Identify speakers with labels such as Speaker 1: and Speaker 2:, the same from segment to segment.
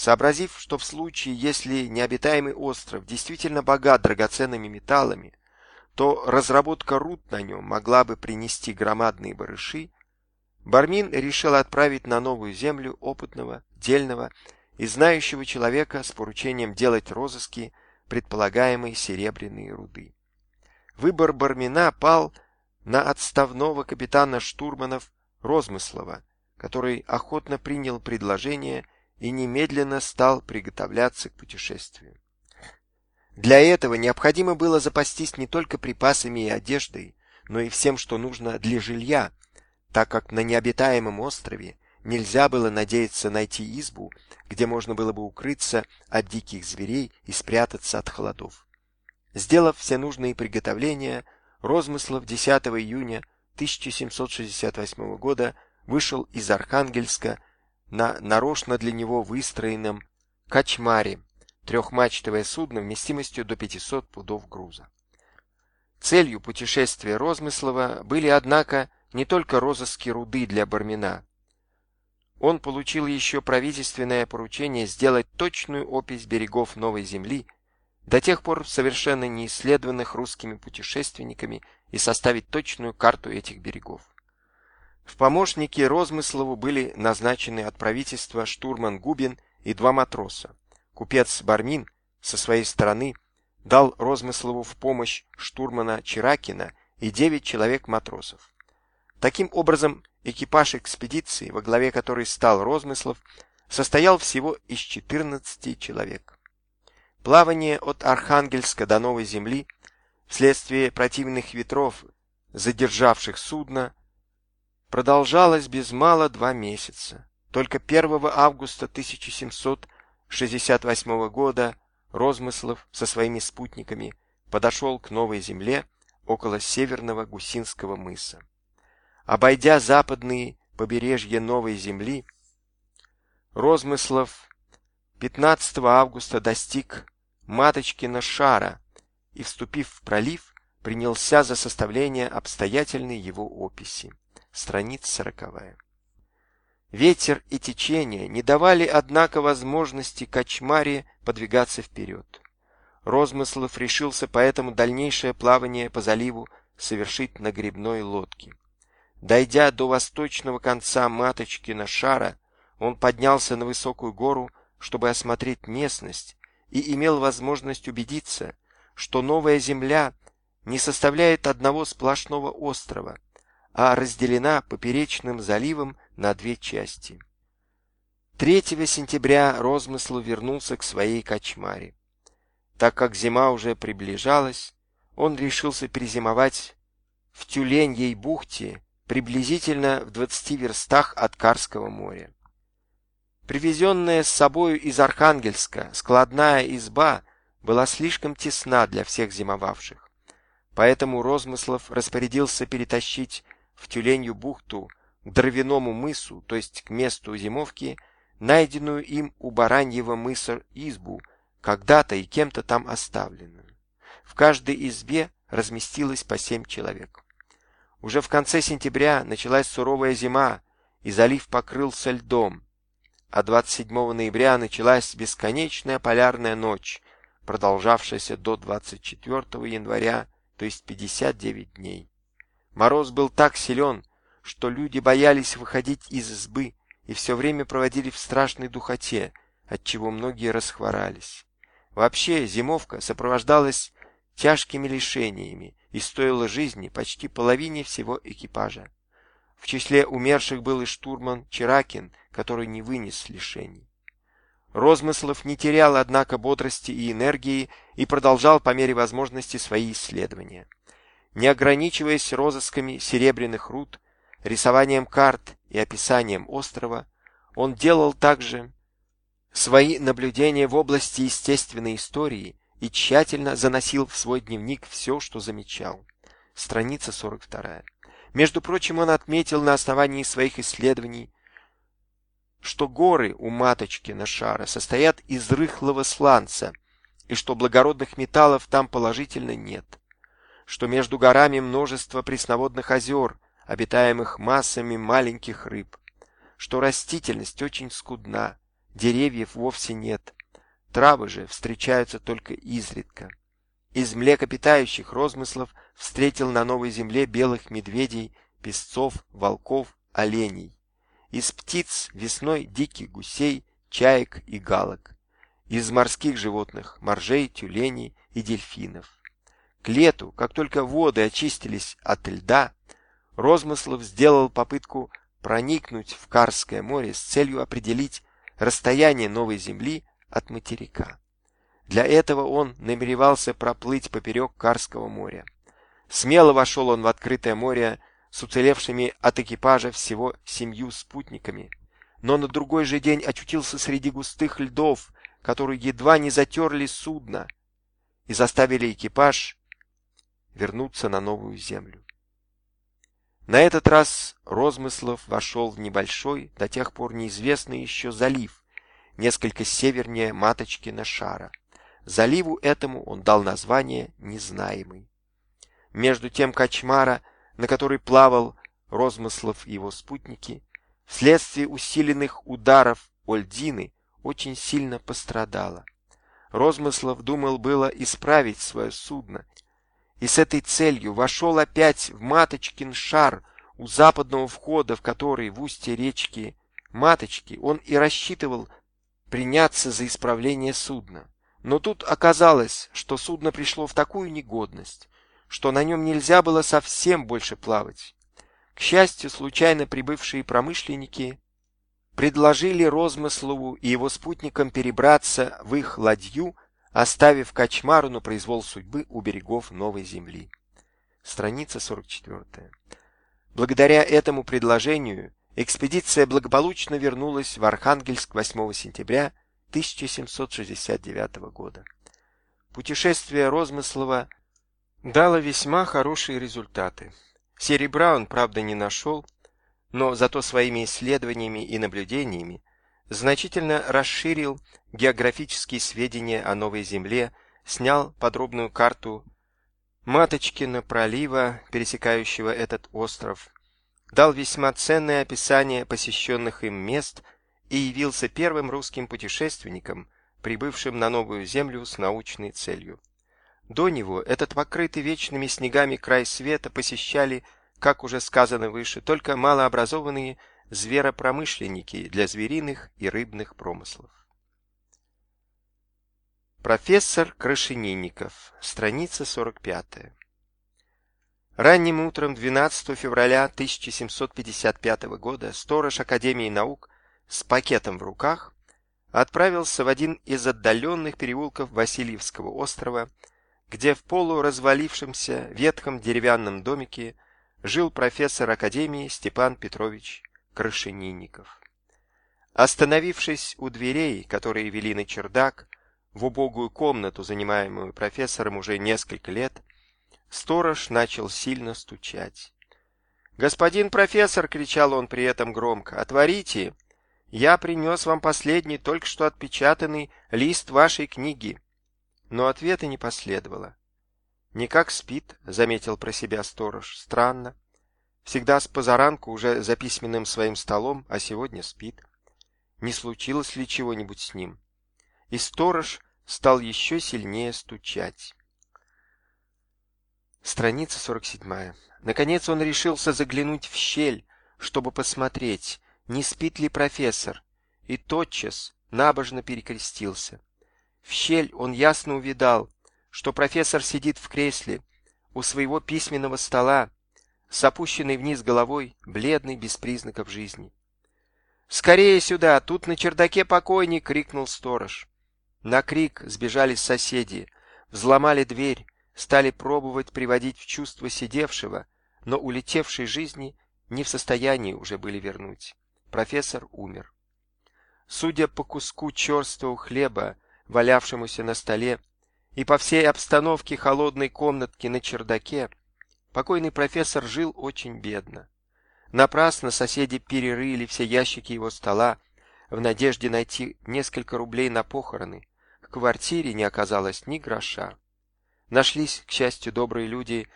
Speaker 1: Сообразив, что в случае, если необитаемый остров действительно богат драгоценными металлами, то разработка руд на нем могла бы принести громадные барыши, Бармин решил отправить на новую землю опытного, дельного и знающего человека с поручением делать розыски предполагаемой серебряной руды. Выбор Бармина пал на отставного капитана штурманов Розмыслова, который охотно принял предложение и немедленно стал приготовляться к путешествию. Для этого необходимо было запастись не только припасами и одеждой, но и всем, что нужно для жилья, так как на необитаемом острове нельзя было надеяться найти избу, где можно было бы укрыться от диких зверей и спрятаться от холодов. Сделав все нужные приготовления, Розмыслов 10 июня 1768 года вышел из Архангельска на нарочно для него выстроенном качмаре, трехмачтовое судно вместимостью до 500 пудов груза. Целью путешествия Розмыслова были, однако, не только розыски руды для Бармина. Он получил еще правительственное поручение сделать точную опись берегов Новой Земли, до тех пор совершенно не исследованных русскими путешественниками, и составить точную карту этих берегов. В помощники Розмыслову были назначены от правительства штурман Губин и два матроса. Купец Бармин со своей стороны дал Розмыслову в помощь штурмана Чиракина и девять человек матросов. Таким образом, экипаж экспедиции, во главе которой стал Розмыслов, состоял всего из 14 человек. Плавание от Архангельска до Новой Земли вследствие противных ветров, задержавших судно, продолжалось без мало два месяца. Только 1 августа 1768 года Розмыслов со своими спутниками подошел к Новой Земле около северного Гусинского мыса. Обойдя западные побережья Новой Земли, Розмыслов 15 августа достиг Маточкина шара и, вступив в пролив, принялся за составление обстоятельной его описи. Страница сороковая. Ветер и течение не давали, однако, возможности Качмаре подвигаться вперед. Розмыслов решился поэтому дальнейшее плавание по заливу совершить на грибной лодке. Дойдя до восточного конца Маточкина шара, он поднялся на высокую гору, чтобы осмотреть местность, и имел возможность убедиться, что новая земля не составляет одного сплошного острова, а разделена поперечным заливом на две части. 3 сентября Розмыслов вернулся к своей кочмаре. Так как зима уже приближалась, он решился перезимовать в Тюленьей бухте приблизительно в 20 верстах от Карского моря. Привезенная с собою из Архангельска складная изба была слишком тесна для всех зимовавших. Поэтому Розмыслов распорядился перетащить в Тюленью бухту к дровяному мысу, то есть к месту зимовки, найденную им у Бараньего мыса избу, когда-то и кем-то там оставленную. В каждой избе разместилось по семь человек. Уже в конце сентября началась суровая зима, и залив покрылся льдом, а 27 ноября началась бесконечная полярная ночь, продолжавшаяся до 24 января, то есть 59 дней. Мороз был так силен, что люди боялись выходить из избы и все время проводили в страшной духоте, отчего многие расхворались. Вообще зимовка сопровождалась тяжкими лишениями и стоила жизни почти половине всего экипажа. В числе умерших был и штурман Чиракин, который не вынес лишений. Розмыслов не терял, однако, бодрости и энергии и продолжал по мере возможности свои исследования. Не ограничиваясь розысками серебряных руд, рисованием карт и описанием острова, он делал также свои наблюдения в области естественной истории и тщательно заносил в свой дневник все, что замечал. Страница 42. Между прочим, он отметил на основании своих исследований, что горы у Маточкина шара состоят из рыхлого сланца, и что благородных металлов там положительно нет, что между горами множество пресноводных озер, обитаемых массами маленьких рыб, что растительность очень скудна, деревьев вовсе нет. Травы же встречаются только изредка. Из млекопитающих розмыслов встретил на новой земле белых медведей, песцов, волков, оленей. Из птиц весной диких гусей, чаек и галок. Из морских животных моржей, тюленей и дельфинов. К лету, как только воды очистились от льда, Розмыслов сделал попытку проникнуть в Карское море с целью определить расстояние новой земли от материка. Для этого он намеревался проплыть поперек Карского моря. Смело вошел он в открытое море с уцелевшими от экипажа всего семью спутниками, но на другой же день очутился среди густых льдов, которые едва не затерли судно и заставили экипаж вернуться на новую землю. На этот раз Розмыслов вошел в небольшой, до тех пор неизвестный еще залив, несколько севернее Маточкина шара. Заливу этому он дал название «Незнаемый». Между тем Качмара, на который плавал Розмыслов и его спутники, вследствие усиленных ударов Ольдины очень сильно пострадала. Розмыслов думал было исправить свое судно и с этой целью вошел опять в Маточкин шар у западного входа, в который в устье речки Маточки он и рассчитывал приняться за исправление судна. Но тут оказалось, что судно пришло в такую негодность, что на нем нельзя было совсем больше плавать. К счастью, случайно прибывшие промышленники предложили Розмыслову и его спутникам перебраться в их ладью оставив Качмару на произвол судьбы у берегов Новой Земли. Страница 44. Благодаря этому предложению экспедиция благополучно вернулась в Архангельск 8 сентября 1769 года. Путешествие Розмыслова дало весьма хорошие результаты. Серебра он, правда, не нашел, но зато своими исследованиями и наблюдениями значительно расширил географические сведения о Новой Земле, снял подробную карту Маточкина пролива, пересекающего этот остров, дал весьма ценное описание посещенных им мест и явился первым русским путешественником, прибывшим на Новую Землю с научной целью. До него этот покрытый вечными снегами край света посещали, как уже сказано выше, только малообразованные зверопромышленники для звериных и рыбных промыслов. Профессор Крашенинников, страница 45. Ранним утром 12 февраля 1755 года сторож Академии наук с пакетом в руках отправился в один из отдаленных переулков Васильевского острова, где в полуразвалившемся ветхом деревянном домике жил профессор Академии Степан Петрович крышенинников. Остановившись у дверей, которые вели на чердак, в убогую комнату, занимаемую профессором уже несколько лет, сторож начал сильно стучать. «Господин профессор!» — кричал он при этом громко. «Отворите! Я принес вам последний, только что отпечатанный лист вашей книги». Но ответа не последовало. «Никак спит», — заметил про себя сторож. «Странно. Всегда с позаранку уже за письменным своим столом, а сегодня спит. Не случилось ли чего-нибудь с ним? И сторож стал еще сильнее стучать. Страница 47. Наконец он решился заглянуть в щель, чтобы посмотреть, не спит ли профессор, и тотчас набожно перекрестился. В щель он ясно увидал, что профессор сидит в кресле у своего письменного стола с опущенной вниз головой, бледный, без признаков жизни. «Скорее сюда! Тут на чердаке покойник!» — крикнул сторож. На крик сбежались соседи, взломали дверь, стали пробовать приводить в чувство сидевшего, но улетевшей жизни не в состоянии уже были вернуть. Профессор умер. Судя по куску черствого хлеба, валявшемуся на столе, и по всей обстановке холодной комнатки на чердаке, Покойный профессор жил очень бедно. Напрасно соседи перерыли все ящики его стола в надежде найти несколько рублей на похороны. В квартире не оказалось ни гроша. Нашлись, к счастью, добрые люди,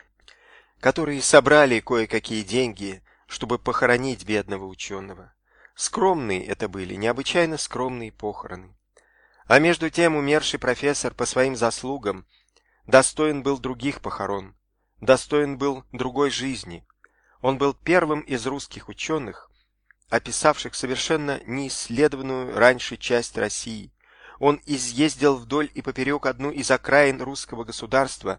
Speaker 1: которые собрали кое-какие деньги, чтобы похоронить бедного ученого. Скромные это были, необычайно скромные похороны. А между тем умерший профессор по своим заслугам достоин был других похорон, достоин был другой жизни. Он был первым из русских ученых, описавших совершенно неисследованную раньше часть России. Он изъездил вдоль и поперек одну из окраин русского государства